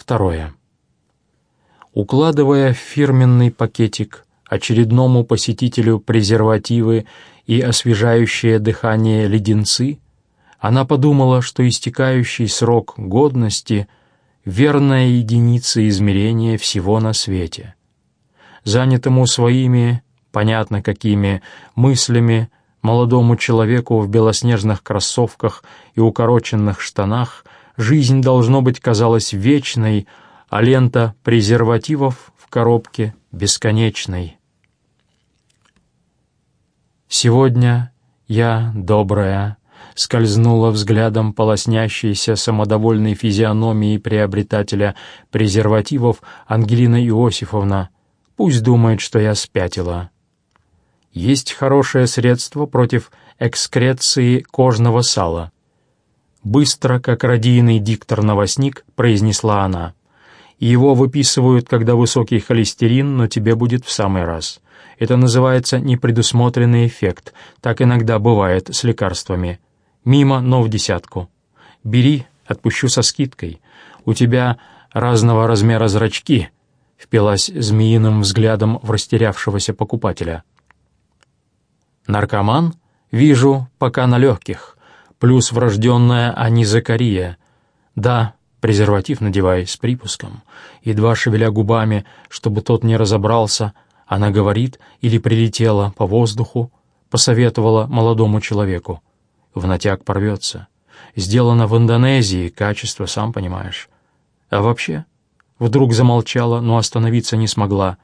Второе. Укладывая в фирменный пакетик очередному посетителю презервативы и освежающее дыхание леденцы, она подумала, что истекающий срок годности — верная единица измерения всего на свете. Занятому своими, понятно какими, мыслями, молодому человеку в белоснежных кроссовках и укороченных штанах жизнь, должно быть, казалась вечной, а лента презервативов в коробке — бесконечной. Сегодня я, добрая, скользнула взглядом полоснящейся самодовольной физиономии приобретателя презервативов Ангелина Иосифовна. Пусть думает, что я спятила. Есть хорошее средство против экскреции кожного сала. Быстро, как радийный диктор-новостник, произнесла она. Его выписывают, когда высокий холестерин, но тебе будет в самый раз. Это называется непредусмотренный эффект. Так иногда бывает с лекарствами. Мимо, но в десятку. Бери, отпущу со скидкой. У тебя разного размера зрачки, впилась змеиным взглядом в растерявшегося покупателя. Наркоман? Вижу, пока на легких. Плюс врожденная анизокария. Да, презерватив надевай с припуском. Едва шевеля губами, чтобы тот не разобрался — она говорит или прилетела по воздуху, посоветовала молодому человеку. В натяг порвется. Сделано в Индонезии, качество, сам понимаешь. А вообще, вдруг замолчала, но остановиться не смогла.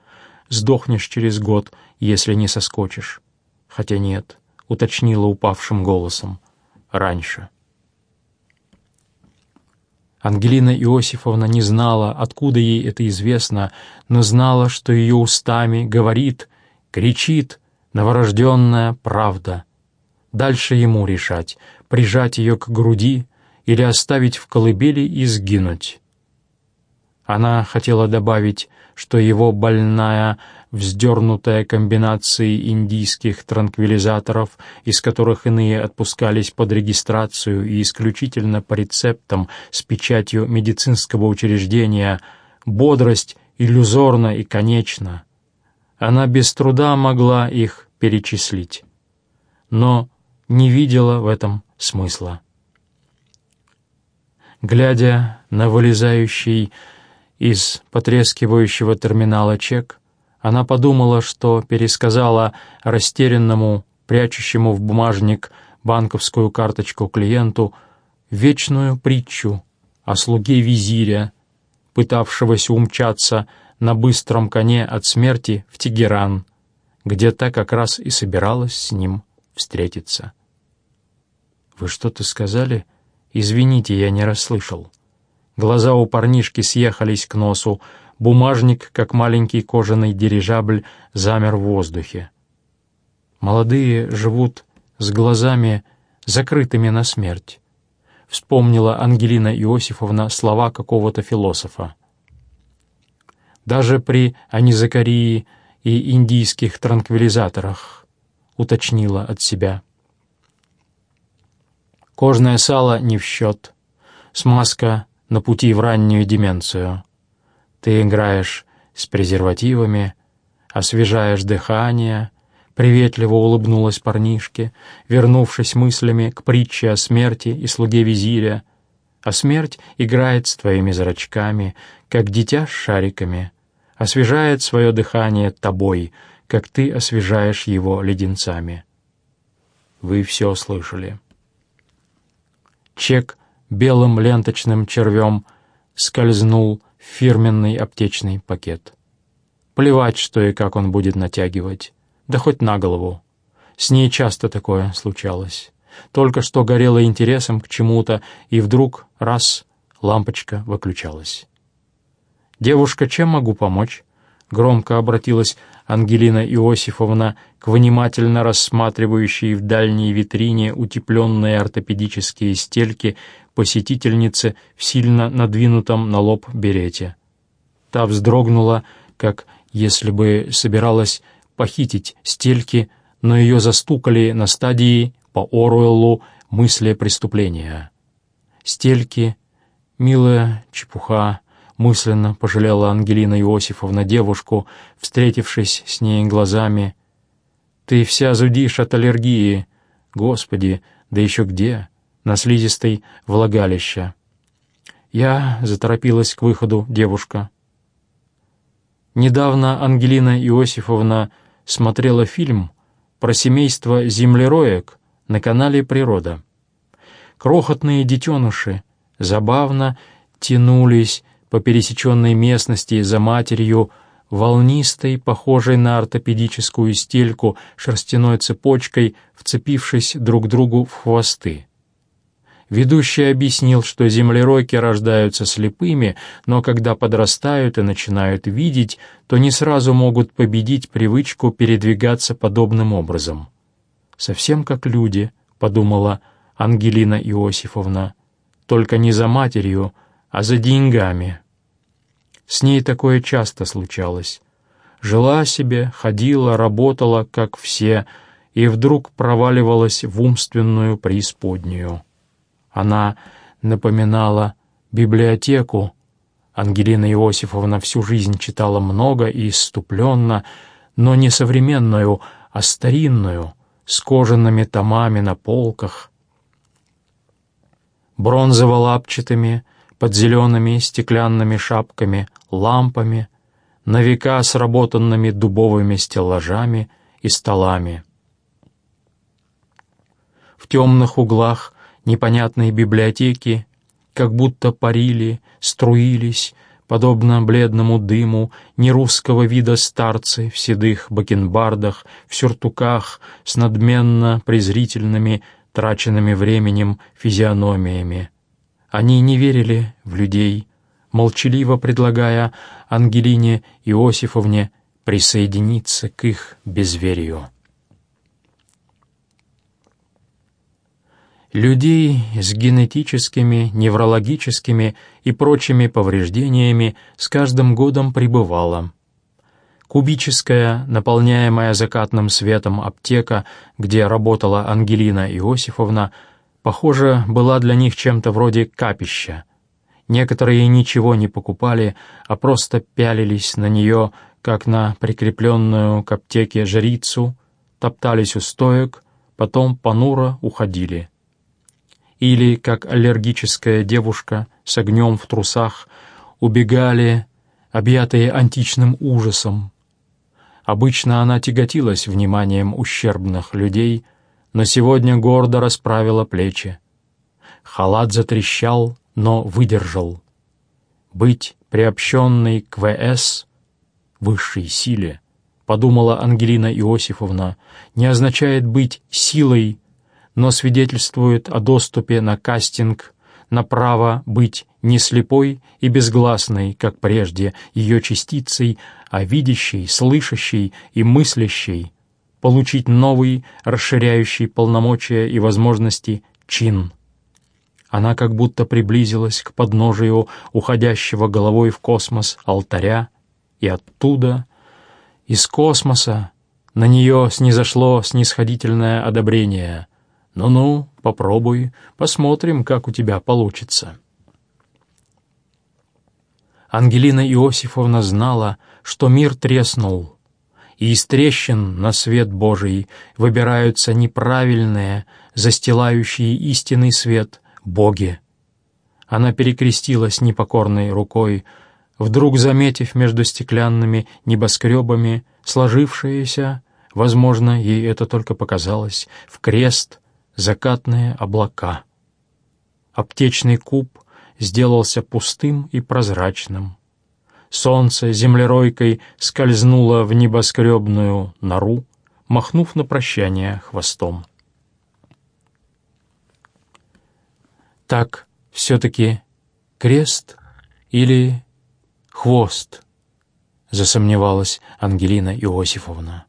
Сдохнешь через год, если не соскочишь. Хотя нет, уточнила упавшим голосом. Раньше. Ангелина Иосифовна не знала, откуда ей это известно, но знала, что ее устами говорит, кричит новорожденная правда. Дальше ему решать, прижать ее к груди или оставить в колыбели и сгинуть. Она хотела добавить, что его больная вздернутая комбинацией индийских транквилизаторов, из которых иные отпускались под регистрацию и исключительно по рецептам с печатью медицинского учреждения, бодрость иллюзорна и конечна. Она без труда могла их перечислить, но не видела в этом смысла. Глядя на вылезающий из потрескивающего терминала чек, она подумала, что пересказала растерянному, прячущему в бумажник банковскую карточку клиенту, вечную притчу о слуге визиря, пытавшегося умчаться на быстром коне от смерти в Тегеран, где та как раз и собиралась с ним встретиться. «Вы что-то сказали? Извините, я не расслышал». Глаза у парнишки съехались к носу, Бумажник, как маленький кожаный дирижабль, замер в воздухе. Молодые живут с глазами, закрытыми на смерть. Вспомнила Ангелина Иосифовна слова какого-то философа. Даже при анизакарии и индийских транквилизаторах, уточнила от себя. Кожное сало не в счет, смазка на пути в раннюю деменцию. Ты играешь с презервативами, освежаешь дыхание, приветливо улыбнулась парнишке, вернувшись мыслями к притче о смерти и слуге визиря. А смерть играет с твоими зрачками, как дитя с шариками, освежает свое дыхание тобой, как ты освежаешь его леденцами. Вы все слышали. Чек белым ленточным червем скользнул фирменный аптечный пакет. Плевать, что и как он будет натягивать, да хоть на голову. С ней часто такое случалось. Только что горела интересом к чему-то, и вдруг раз — лампочка выключалась. «Девушка, чем могу помочь?» — громко обратилась Ангелина Иосифовна к внимательно рассматривающей в дальней витрине утепленные ортопедические стельки посетительнице в сильно надвинутом на лоб берете. Та вздрогнула, как если бы собиралась похитить стельки, но ее застукали на стадии по Оруэллу мысли преступления. Стельки, милая чепуха, мысленно пожалела Ангелина Иосифовна девушку, встретившись с ней глазами. «Ты вся зудишь от аллергии. Господи, да еще где? На слизистой влагалища». Я заторопилась к выходу девушка. Недавно Ангелина Иосифовна смотрела фильм про семейство землероек на канале «Природа». Крохотные детеныши забавно тянулись по пересеченной местности за матерью, волнистой, похожей на ортопедическую стельку, шерстяной цепочкой, вцепившись друг другу в хвосты. Ведущий объяснил, что землеройки рождаются слепыми, но когда подрастают и начинают видеть, то не сразу могут победить привычку передвигаться подобным образом. «Совсем как люди», — подумала Ангелина Иосифовна, — «только не за матерью, а за деньгами». С ней такое часто случалось. Жила себе, ходила, работала, как все, и вдруг проваливалась в умственную преисподнюю. Она напоминала библиотеку. Ангелина Иосифовна всю жизнь читала много и иступленно, но не современную, а старинную, с кожаными томами на полках. Бронзово-лапчатыми, под зелеными стеклянными шапками, лампами, на века сработанными дубовыми стеллажами и столами. В темных углах непонятные библиотеки как будто парили, струились, подобно бледному дыму, нерусского вида старцы в седых бакенбардах, в сюртуках с надменно презрительными, траченными временем физиономиями. Они не верили в людей, молчаливо предлагая Ангелине Иосифовне присоединиться к их безверию. Людей с генетическими, неврологическими и прочими повреждениями с каждым годом прибывало. Кубическая, наполняемая закатным светом аптека, где работала Ангелина Иосифовна, похоже, была для них чем-то вроде капища. Некоторые ничего не покупали, а просто пялились на нее, как на прикрепленную к аптеке жрицу, топтались у стоек, потом понуро уходили или, как аллергическая девушка с огнем в трусах, убегали, объятые античным ужасом. Обычно она тяготилась вниманием ущербных людей, но сегодня гордо расправила плечи. Халат затрещал, но выдержал. Быть приобщенной к ВС, высшей силе, подумала Ангелина Иосифовна, не означает быть силой, но свидетельствует о доступе на кастинг, на право быть не слепой и безгласной, как прежде, ее частицей, а видящей, слышащей и мыслящей, получить новый, расширяющий полномочия и возможности чин. Она как будто приблизилась к подножию уходящего головой в космос алтаря, и оттуда, из космоса, на нее снизошло снисходительное одобрение — «Ну-ну, попробуй, посмотрим, как у тебя получится». Ангелина Иосифовна знала, что мир треснул, и из трещин на свет Божий выбираются неправильные, застилающие истинный свет боги. Она перекрестилась непокорной рукой, вдруг заметив между стеклянными небоскребами сложившееся, возможно, ей это только показалось, в крест — закатные облака. Аптечный куб сделался пустым и прозрачным. Солнце землеройкой скользнуло в небоскребную нору, махнув на прощание хвостом. Так все-таки крест или хвост, засомневалась Ангелина Иосифовна.